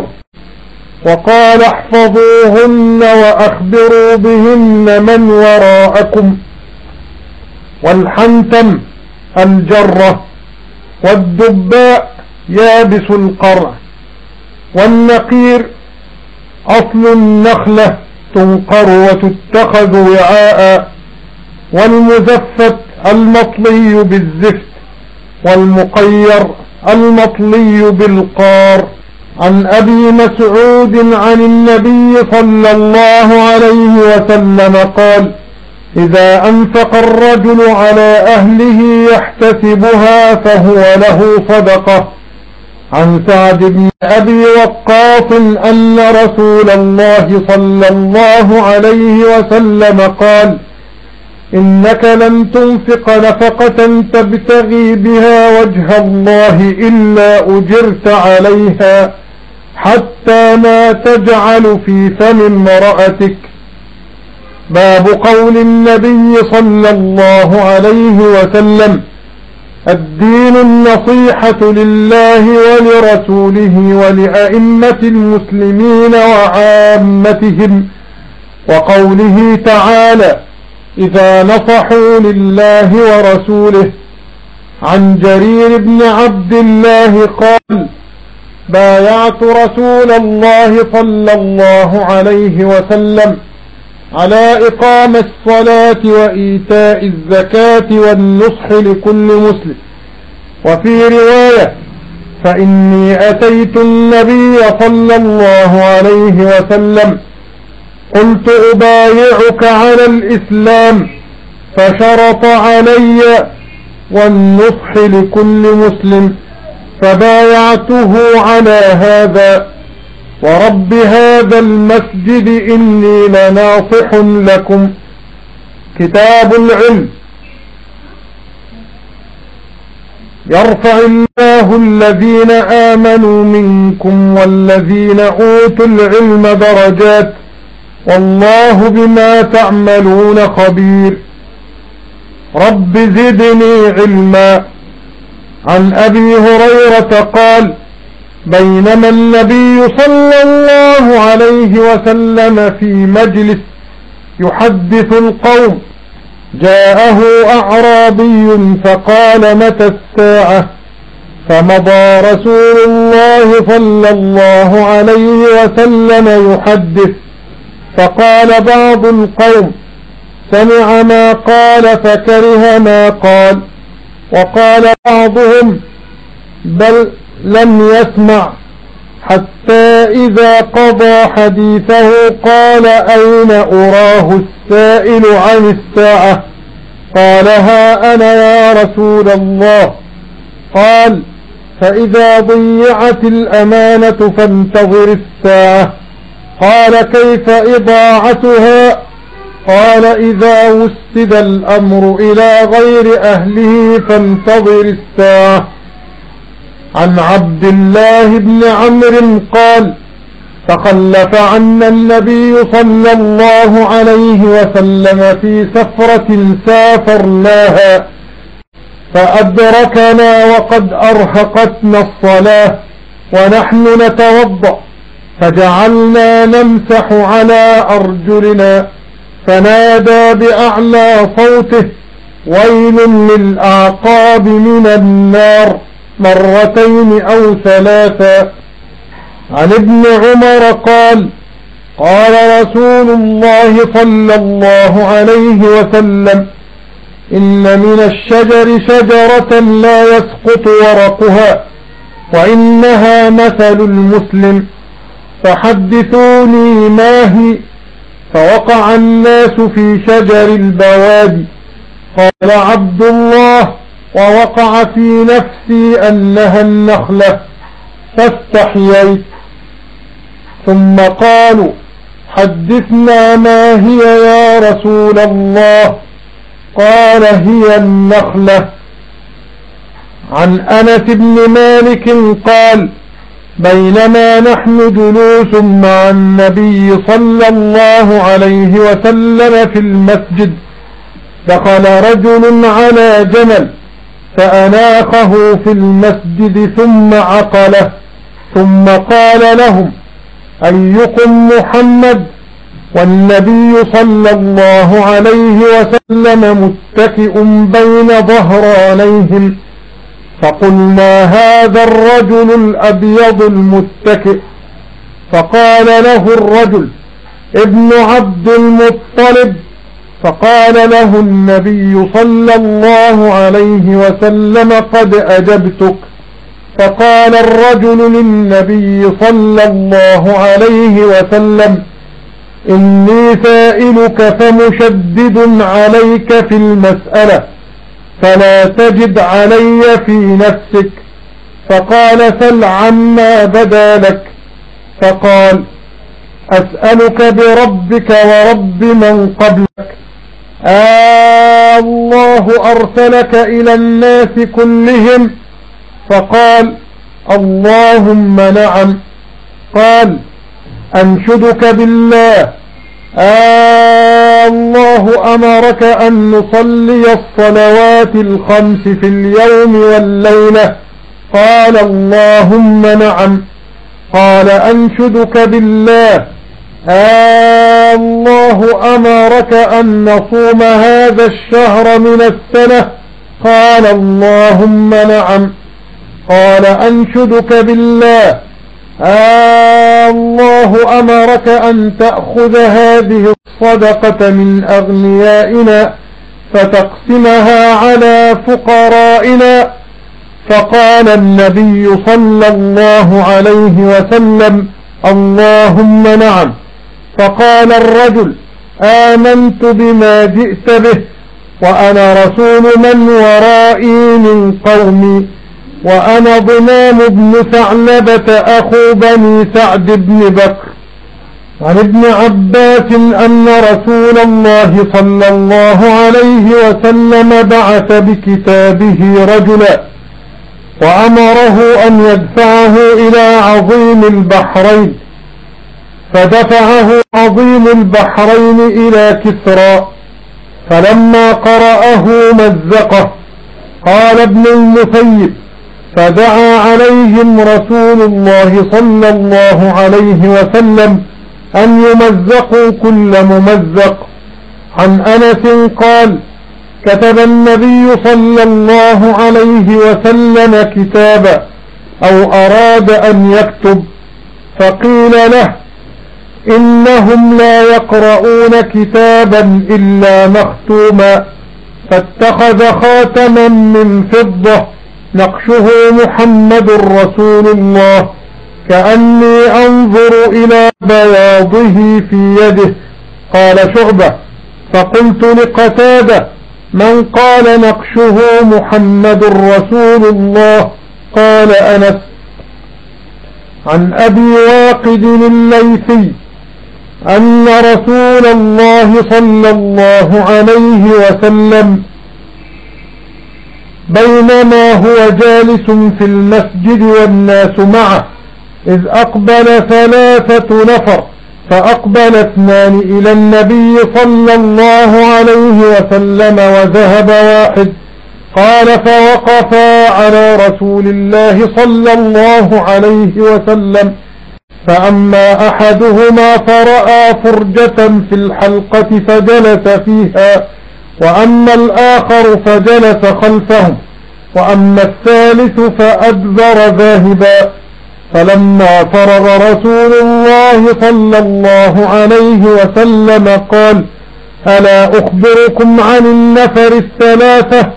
وقال احفظوهن وأخبروا بهن من وراءكم والحنتم الجرة والدباء يابس القرع والنقير أصل النخلة تنقر وتتخذ وعاء والمزفت المطلي بالزفت والمقير المطلي بالقار عن أبي مسعود عن النبي صلى الله عليه وسلم قال إذا أنفق الرجل على أهله يحتسبها فهو له صدقة. عن سعد بن أبي وقاص أن رسول الله صلى الله عليه وسلم قال إنك لن تنفق نفقة تبتغي بها وجه الله إلا أجرت عليها حتى ما تجعل في فم امرأتك. باب قول النبي صلى الله عليه وسلم الدين النصيحة لله ولرسوله ولأئمة المسلمين وعامتهم. وقوله تعالى إذا نصحوا لله ورسوله عن جرير بن عبد الله قال بايعت رسول الله صلى الله عليه وسلم على إقام الصلاة وإيتاء الزكاة والنصح لكل مسلم. وفي رواية فإني أتيت النبي صلى الله عليه وسلم قلت أبايعك على الإسلام فشرط علي والنصح لكل مسلم فبايعته على هذا. ورب هذا المسجد إني لناصح لكم. كتاب العلم. يرفع الله الذين آمنوا منكم والذين أوتوا العلم درجات والله بما تعملون خبير. رب زدني علما. عن أبي هريرة قال بينما النبي صلى الله عليه وسلم في مجلس يحدث القوم جاءه أعرابي فقال متى الساعة؟ فمضى رسول الله صلى الله عليه وسلم يحدث. فقال بعض القوم سمع ما قال فكره ما قال وقال بعضهم بل لم يسمع حتى إذا قضى حديثه قال أين أراه السائل عن الساعة قال ها أنا يا رسول الله قال فإذا ضيعت الأمانة فانتظر الساعة قال كيف إضاعتها؟ قال إذا وسد الأمر إلى غير أهله فانتظر الساعة. عن عبد الله بن عمرو قال تخلف عنا النبي صلى الله عليه وسلم في سفرة سافرناها فأدركنا وقد أرهقتنا الصلاة ونحن نتوضأ. فجعلنا نمسح على أرجلنا فنادى بأعلى صوته ويل للأعقاب من النار مرتين أو ثلاثا عن ابن عمر قال قال رسول الله صلى الله عليه وسلم إن من الشجر شجرة لا يسقط ورقها وإنها مثل المسلم. فحدثوني ما هي؟ فوقع الناس في شجر البوادي. قال عبد الله ووقع في نفسي أنها النخلة. فاستحييت. ثم قالوا حدثنا ما هي يا رسول الله؟ قال هي النخلة. عن أنس بن مالك قال بينما نحن جلوس مع النبي صلى الله عليه وسلم في المسجد. دخل رجل على جمل فأناخه في المسجد ثم عقله ثم قال لهم أيكم محمد؟ والنبي صلى الله عليه وسلم متكئ بين ظهرانيهم. فقلنا هذا الرجل الأبيض المتكئ. فقال له الرجل ابن عبد المطلب. فقال له النبي صلى الله عليه وسلم قد أجبتك. فقال الرجل للنبي صلى الله عليه وسلم إني سائلك فمشدد عليك في المسألة. فلا تجد علي في نفسك. فقال سل عما بدا لك. فقال أسألك بربك ورب من قبلك. الله أرسلك إلى الناس كلهم. فقال اللهم نعم. قال أنشدك بالله. الله أمرك أن نصلي الصلوات الخمس في اليوم والليلة. قال اللهم نعم. قال أنشدك بالله. آه الله أمرك أن نصوم هذا الشهر من السنة. قال اللهم نعم. قال أنشدك بالله. آه الله أمرك أن تأخذ هذه الصدقة من أغنيائنا فتقسمها على فقرائنا فقال النبي صلى الله عليه وسلم اللهم نعم فقال الرجل آمنت بما جئت به وأنا رسول من ورائي من قومي وأنا ضمام بن ثعلبة أخو بني سعد بن بكر عن ابن عباس أن رسول الله صلى الله عليه وسلم بعث بكتابه رجلا وأمره أن يدفعه إلى عظيم البحرين فدفعه عظيم البحرين إلى كسرى فلما قرأه مزقه قال ابن المسيب فدعا عليهم رسول الله صلى الله عليه وسلم أن يمزقوا كل ممزق. عن أنس قال كتب النبي صلى الله عليه وسلم كتابا أو أراد أن يكتب فقيل له إنهم لا يقرؤون كتابا إلا مختوما فاتخذ خاتما من فضة نقشه محمد رسول الله. كأني أنظر إلى بياضه في يده. قال شعبة فقلت لقتادة من قال نقشه محمد رسول الله؟ قال أنس عن أبي واقد الليثي أن رسول الله صلى الله عليه وسلم بينما هو جالس في المسجد والناس معه إذ أقبل ثلاثة نفر فأقبل اثنان إلى النبي صلى الله عليه وسلم وذهب واحد. قال فوقفا على رسول الله صلى الله عليه وسلم. فأما أحدهما فرأى فرجة في الحلقة فجلس فيها وأما الآخر فجلس خلفهم وأما الثالث فأدبر ذاهبا. فلما فرغ رسول الله صلى الله عليه وسلم قال ألا أخبركم عن النفر الثلاثة؟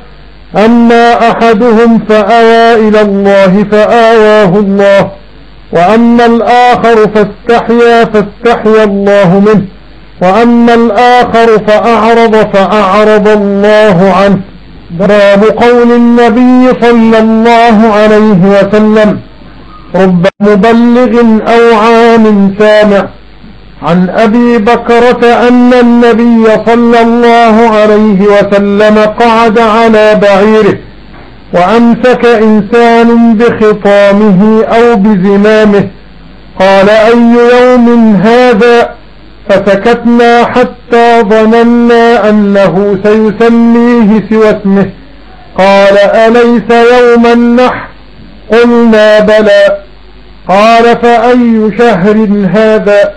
أما أحدهم فأوى إلى الله فآواه الله وأما الآخر فاستحيا فاستحيا الله منه وأما الآخر فأعرض فأعرض الله عنه. باب قول النبي صلى الله عليه وسلم رب مبلغ أو عام سامع عن أبي بكرة أن النبي صلى الله عليه وسلم قعد على بعيره وأمسك إنسان بخطامه أو بزمامه قال أي يوم هذا؟ فسكتنا حتى ظننا أنه سيسميه سوى اسمه قال أليس يوم النحر؟ قلنا بلى. قال فأي شهر هذا؟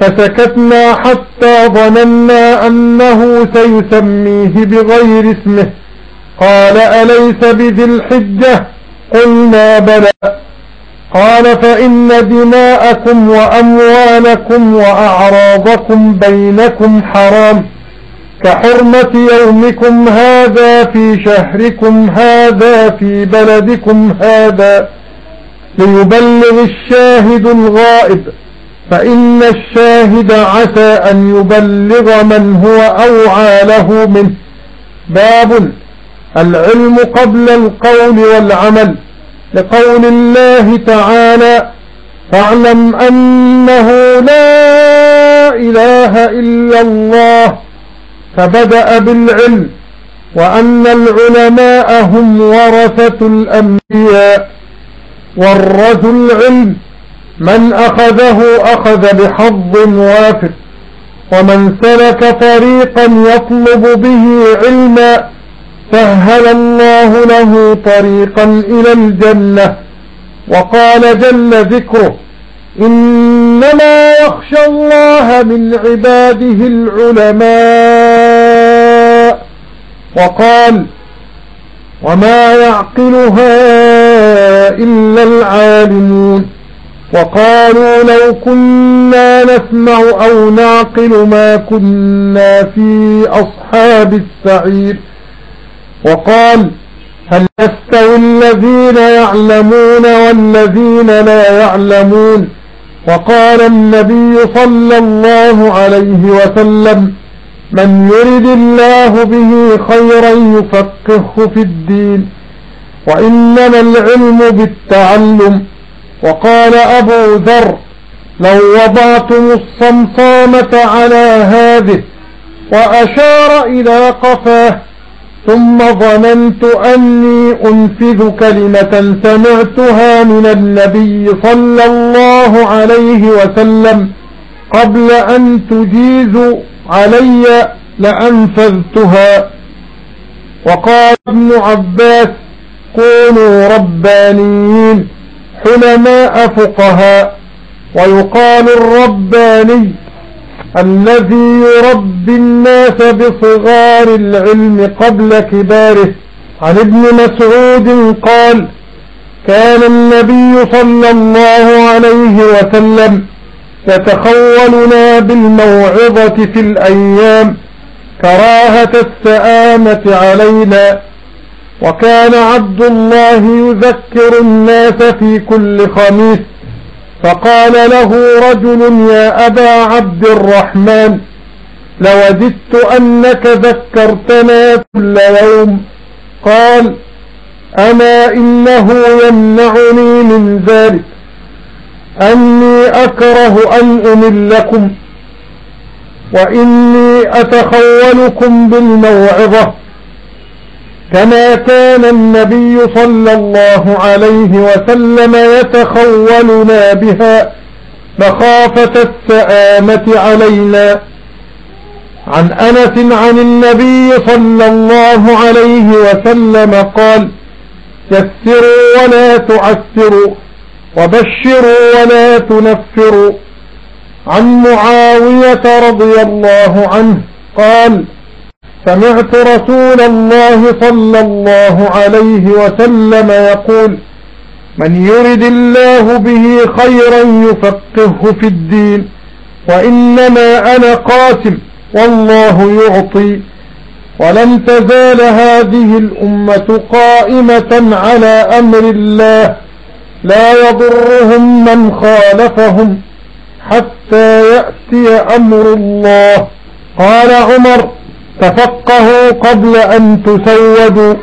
فسكتنا حتى ظننا أنه سيسميه بغير اسمه. قال أليس بذي الحجة؟ قلنا بلى. قال فإن دماءكم وأموالكم وأعراضكم بينكم حرام. كحرمة يومكم هذا في شهركم هذا في بلدكم هذا ليبلغ الشاهد الغائب فإن الشاهد عسى أن يبلغ من هو أوعى له منه. باب العلم قبل القول والعمل. لقول الله تعالى فاعلم أنه لا إله إلا الله فبدأ بالعلم وأن العلماء هم ورثة الأنبياء ورثوا العلم. من أخذه أخذ بحظ وافر ومن سلك طريقا يطلب به علما سهل الله له طريقا إلى الجنة. وقال جل ذكره إنما يخشى الله من عباده العلماء. وقال وما يعقلها إلا العالمون. وقالوا لو كنا نسمع أو نعقل ما كنا في أصحاب السعير. وقال هل يستوي الذين يعلمون والذين لا يعلمون؟ وقال النبي صلى الله عليه وسلم من يرد الله به خيرا يفقهه في الدين وإنما العلم بالتعلم. وقال أبو ذر لو وضعتم الصمصامة على هذه وأشار إلى قفاه ثم ظننت أني أنفذ كلمة سمعتها من النبي صلى الله عليه وسلم. قبل أن تجيز علي لأنفذتها. وقال ابن عباس كونوا ربانيين حلماء فقهاء. ويقال الرباني الذي يربي الناس بصغار العلم قبل كباره. عن ابن مسعود قال كان النبي صلى الله عليه وسلم يتخولنا بالموعظة في الأيام كراهة السآمة علينا. وكان عبد الله يذكر الناس في كل خميس فقال له رجل يا أبا عبد الرحمن لوددت أنك ذكرتنا كل يوم. قال أما إنه يمنعني من ذلك أني أكره أن أملكم وإني أتخولكم بالموعظة. كما كان النبي صلى الله عليه وسلم يتخولنا بها مخافة السآمة علينا. عن أنس عن النبي صلى الله عليه وسلم قال يسروا ولا تعسروا وبشروا ولا تنفروا. عن معاوية رضي الله عنه قال سمعت رسول الله صلى الله عليه وسلم يقول من يرد الله به خيرا يفقهه في الدين وإنما أنا قاسم والله يعطي. ولن تزال هذه الأمة قائمة على أمر الله لا يضرهم من خالفهم حتى يأتي أمر الله. قال عمر تفقهوا قبل أن تسودوا.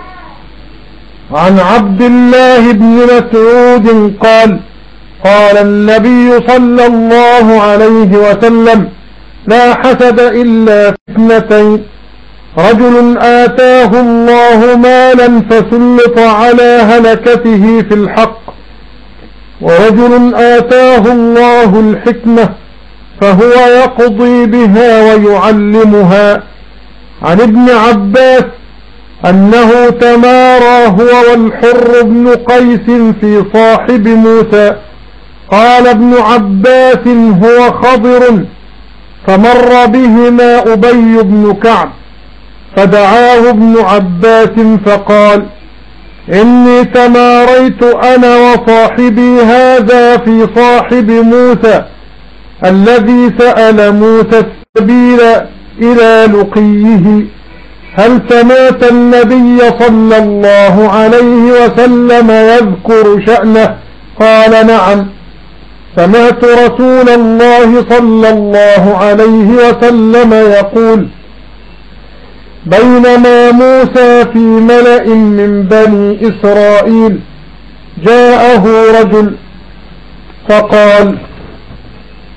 عن عبد الله بن مسعود قال قال النبي صلى الله عليه وسلم لا حسد إلا فتنتين. رجل آتاه الله مالا فسلط على هلكته في الحق. ورجل آتاه الله الحكمة فهو يقضي بها ويعلمها. عن ابن عباس أنه تمارى هو والحر بن قيس في صاحب موسى. قال ابن عباس هو خضر فمر بهما أبي بن كعب فدعاه ابن عباس فقال إني تماريت أنا وصاحبي هذا في صاحب موسى الذي سأل موسى السبيل. إلى لقيه هل سمعت النبي صلى الله عليه وسلم يذكر شأنه؟ قال نعم. سمعت رسول الله صلى الله عليه وسلم يقول بينما موسى في ملأ من بني إسرائيل جاءه رجل فقال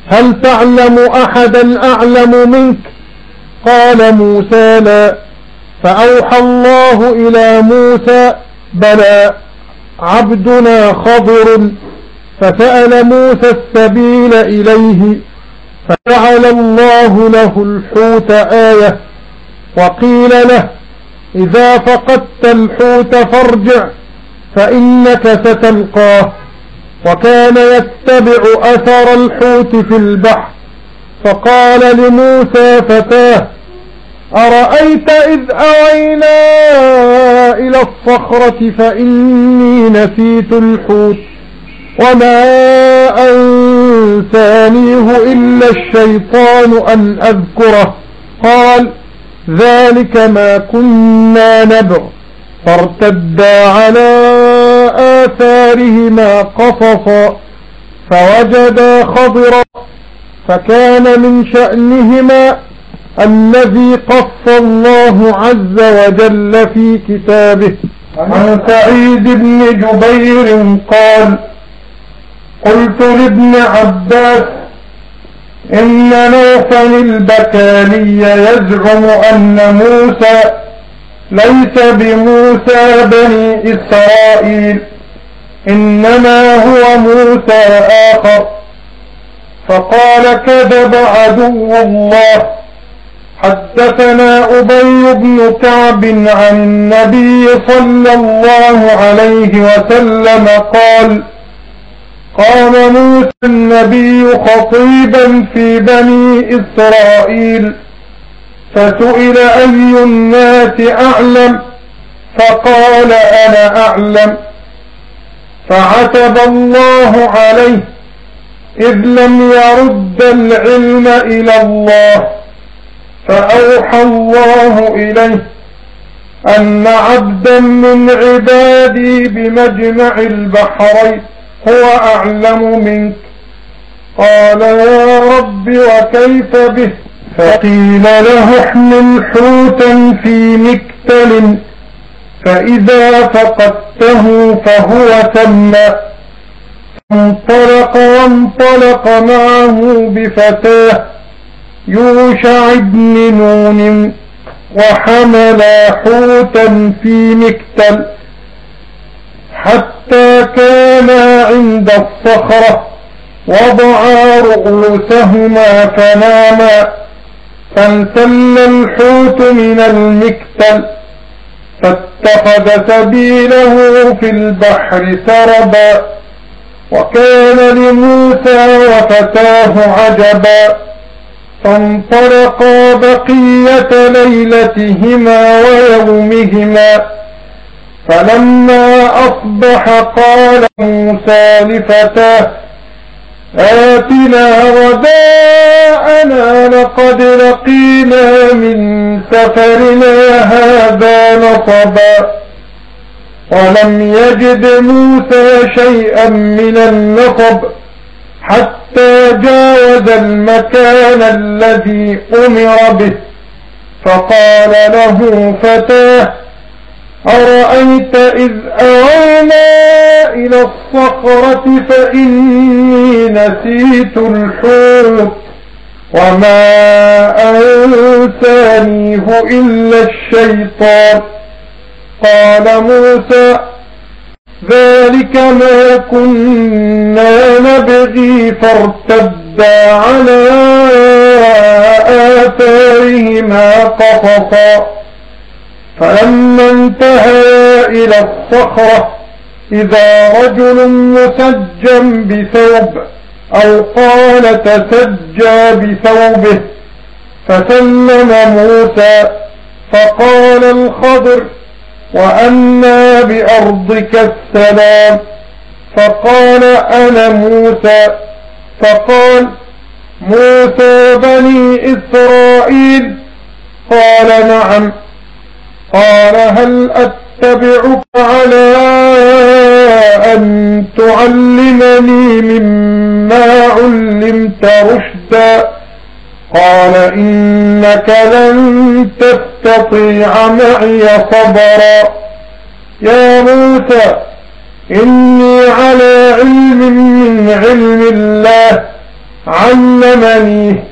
هل تعلم أحدا أعلم منك؟ قال موسى لا فأوحى الله إلى موسى بلى عبدنا خضر فسأل موسى السبيل إليه فجعل الله له الحوت آية وقيل له إذا فقدت الحوت فارجع فإنك ستلقاه وكان يتبع أثر الحوت في البحر فقال لموسى فتاه أرأيت إذ أوينا إلى الصخرة فإني نسيت الحوت وما أنسانيه إلا الشيطان أن أذكره. قال ذلك ما كنا نبغ. فارتدا على آثارهما قصصا فوجدا خضرا فكان من شأنهما الذي قص الله عز وجل في كتابه. عن سعيد بن جبير قال قلت لابن عباس إن نوفا البكالي يزعم أن موسى ليس بموسى بني إسرائيل إنما هو موسى آخر. فقال كذب عدو الله. حدثنا أبي بن كعب عن النبي صلى الله عليه وسلم قال قال موسى النبي خطيبا في بني إسرائيل. فسئل أي الناس أعلم؟ فقال أنا أعلم. فعتب الله عليه إذ لم يرد العلم إلى الله فأوحى الله إليه أن عبدا من عبادي بمجمع البحرين هو أعلم منك. قال يا رب وكيف به؟ فقيل له احمل حوتا في مكتل فإذا فقدته فهو ثم انطلق وانطلق معه بفتاة يوشع بن نون وحملا حوتا في مكتل حتى كانا عند الصخرة وضعا رؤوسهما فناما فانسل الحوت من المكتل فاتخذ سبيله في البحر سربا. وكان لموسى وفتاه عجبا فانطلقا بقية ليلتهما ويومهما فلما أصبح قال موسى لفتاه آتنا غداءنا لقد لقينا من سفرنا هذا نصبا. ولم يجد موسى شيئا من النصب حتى جاوز المكان الذي أمر به فقال له فتاه أرأيت إذ أوينا إلى الصخرة فإني نسيت الحوت وما أنسانيه إلا الشيطان. قال موسى ذلك ما كنا نبغي فارتدا على آثارهما قصصا فلما انتهى إلى الصخرة إذا رجل مسجى بثوب أو قال تسجى بثوبه فسلم موسى فقال الخضر وأنا بأرضك السلام فقال أنا موسى. فقال موسى بني إسرائيل؟ قال نعم. قال هل أتبعك على أن تعلمني مما علمت رشدا؟ قال إنك لن تستطيع معي صبرا. يا موسى إني على علم من علم الله. علمني.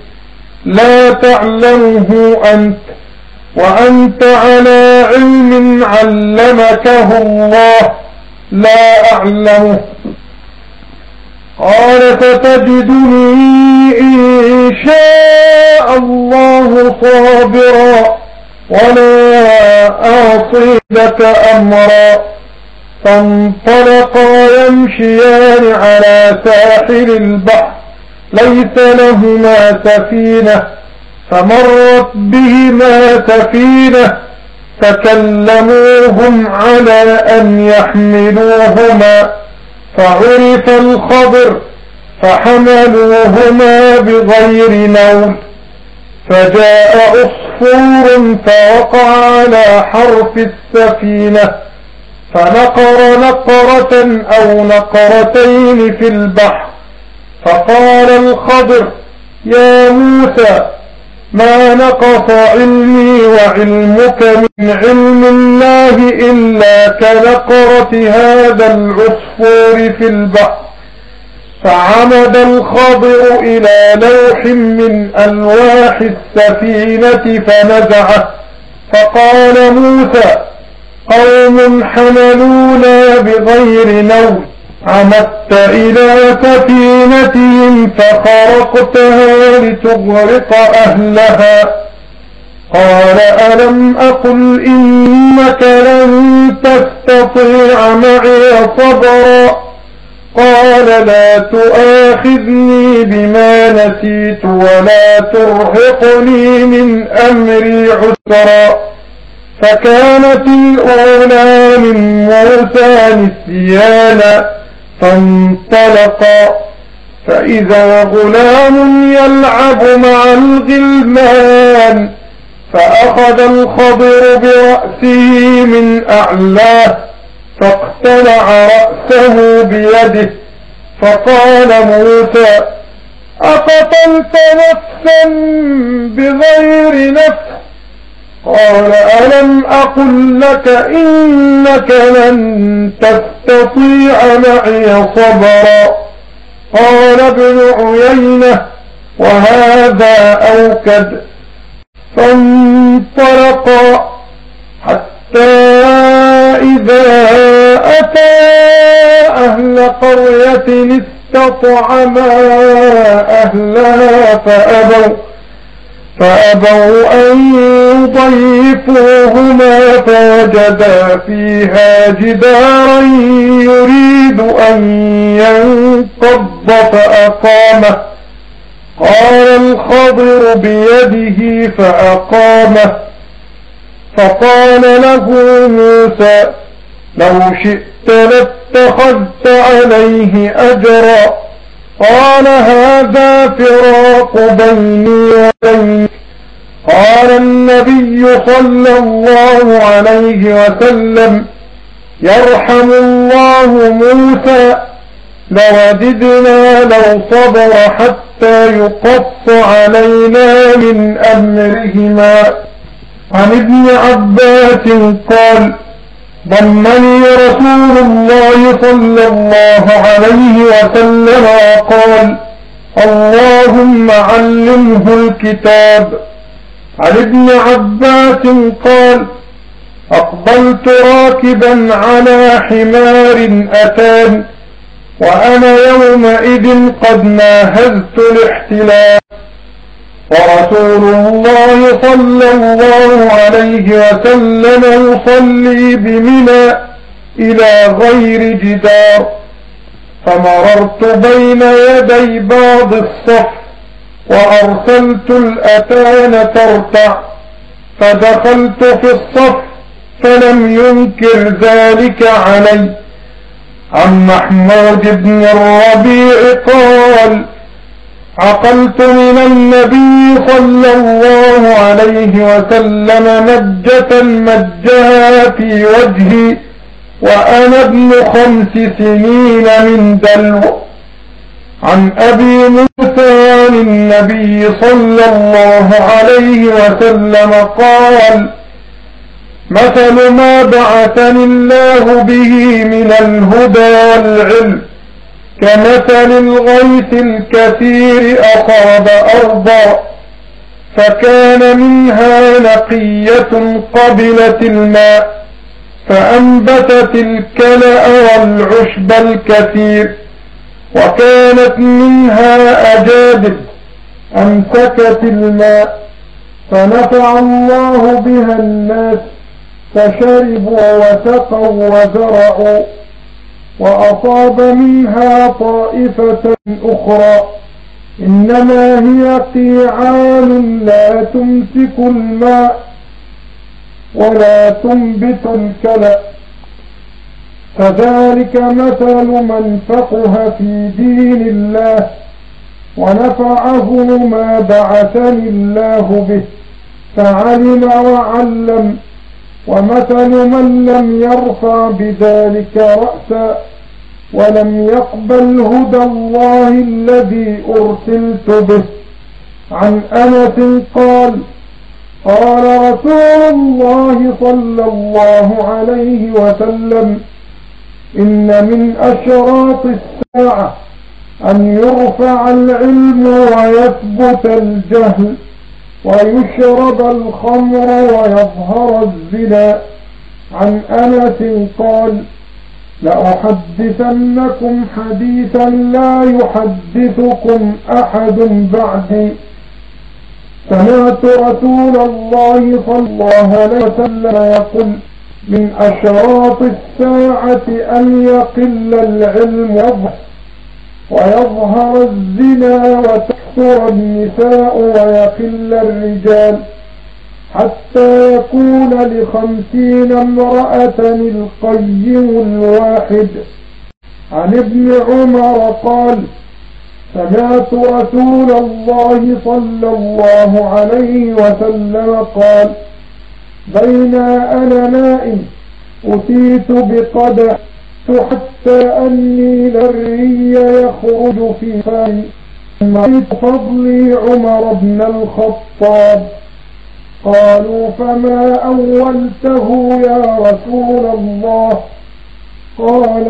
لا تعلمه أنت وأنت على علم علمكه الله. لا أعلمه. قال ستجدني إن شاء الله صابرا. ولا أعصي لك أمرا فانطلقا يمشيان على ساحل البحر ليس لهما سفينة فمرت بهما سفينة فكلموهم على أن يحملوهما فعرف الخبر فحملوهما بغير نوم فجاء عصفور فوقع على حرف السفينة فنقر نقرة أو نقرتين في البحر. فقال الخضر يا موسى ما نقص علمي وعلمك من علم الله إلا كنقرة هذا العصفور في البحر. فعمد الخضر إلى لوح من ألواح السفينة فنزعه. فقال موسى قوم حملونا بغير نوم. عمدت إلى سفينتهم فخرقتها لتغرق أهلها. قال ألم أقل إنك لن تستطيع معي صبرا؟ قال لا تؤاخذني بما نسيت ولا ترهقني من أمري عسرا. فكانت الأولى من موسى نسيانا فانطلقا فإذا غلام يلعب مع الغلمان فأخذ الخضر برأسه من أعلاه. فاقتلع رأسه بيده فقال موسى أقتلت نفسا بغير نفس؟ قال ألم أقل لك إنك لن تستطيع معي صبرا؟ قال ابن عيينة وهذا أوكد. فانطلقا. حتى إذا أتى أهل قرية استطعما أهلها فأبوا فأبوا أن يضيفوهما فوجدا فيها جدارا يريد أن ينقض فأقامه. قال الخضر بيده فأقامه. فقال له موسى لو شئت لاتخذت عليه أجرا. قال هذا فراق بيني وبينك. قال النبي صلى الله عليه وسلم يرحم الله موسى لوددنا لو صبر حتى يقص علينا من أمرهما. عن ابن عباس قال ضمني رسول الله صلى الله عليه وسلم وقال اللهم علمه الكتاب. عن ابن عباس قال أقبلت راكبا على حمار أتان وأنا يومئذ قد ناهزت الاحتلال. ورسول الله صلى الله عليه وسلم يصلي بمنى إلى غير جدار. فمررت بين يدي بعض الصف وأرسلت الأتان ترتع. فدخلت في الصف فلم ينكر ذلك علي. عن محمود بن الربيع قال عقلت من النبي صلى الله عليه وسلم مجة مجها في وجهي وأنا ابن خمس سنين من دلو. عن أبي موسى عن النبي صلى الله عليه وسلم قال مثل ما بعثني الله به من الهدى والعلم كمثل الغيث الكثير أصاب أرضا فكان منها نقية قبلت الماء فأنبتت الكلأ والعشب الكثير وكانت منها أجادب أمسكت الماء فنفع الله بها الناس فشربوا وسقوا وزرعوا. وأصاب منها طائفة أخرى. إنما هي قيعان لا تمسك الماء ولا تنبت الكلأ فذلك مثل من فقه في دين الله ونفعه ما بعثني الله به. فعلم وعلم ومثل من لم يرفع بذلك رأسا ولم يقبل هدى الله الذي أرسلت به. عن أنس قال قال رسول الله صلى الله عليه وسلم إن من أشراط الساعة أن يرفع العلم ويثبت الجهل. ويشرب الخمر ويظهر الزنا. عن أنس قال لأحدثنكم حديثا لا يحدثكم أحد بعدي سمعت رسول الله صلى الله عليه وسلم يقول من أشراط الساعة أن يقل العلم ويظهر الزنا وتكثر النساء ويقل الرجال حتى يكون لخمسين امرأة القيم الواحد. عن ابن عمر قال سمعت رسول الله صلى الله عليه وسلم قال بين أنا نائم أتيت بقدح حتى أني لري يخرج في فاني رأيت فضلي عمر بن الخطاب. قالوا فما أولته يا رسول الله؟ قال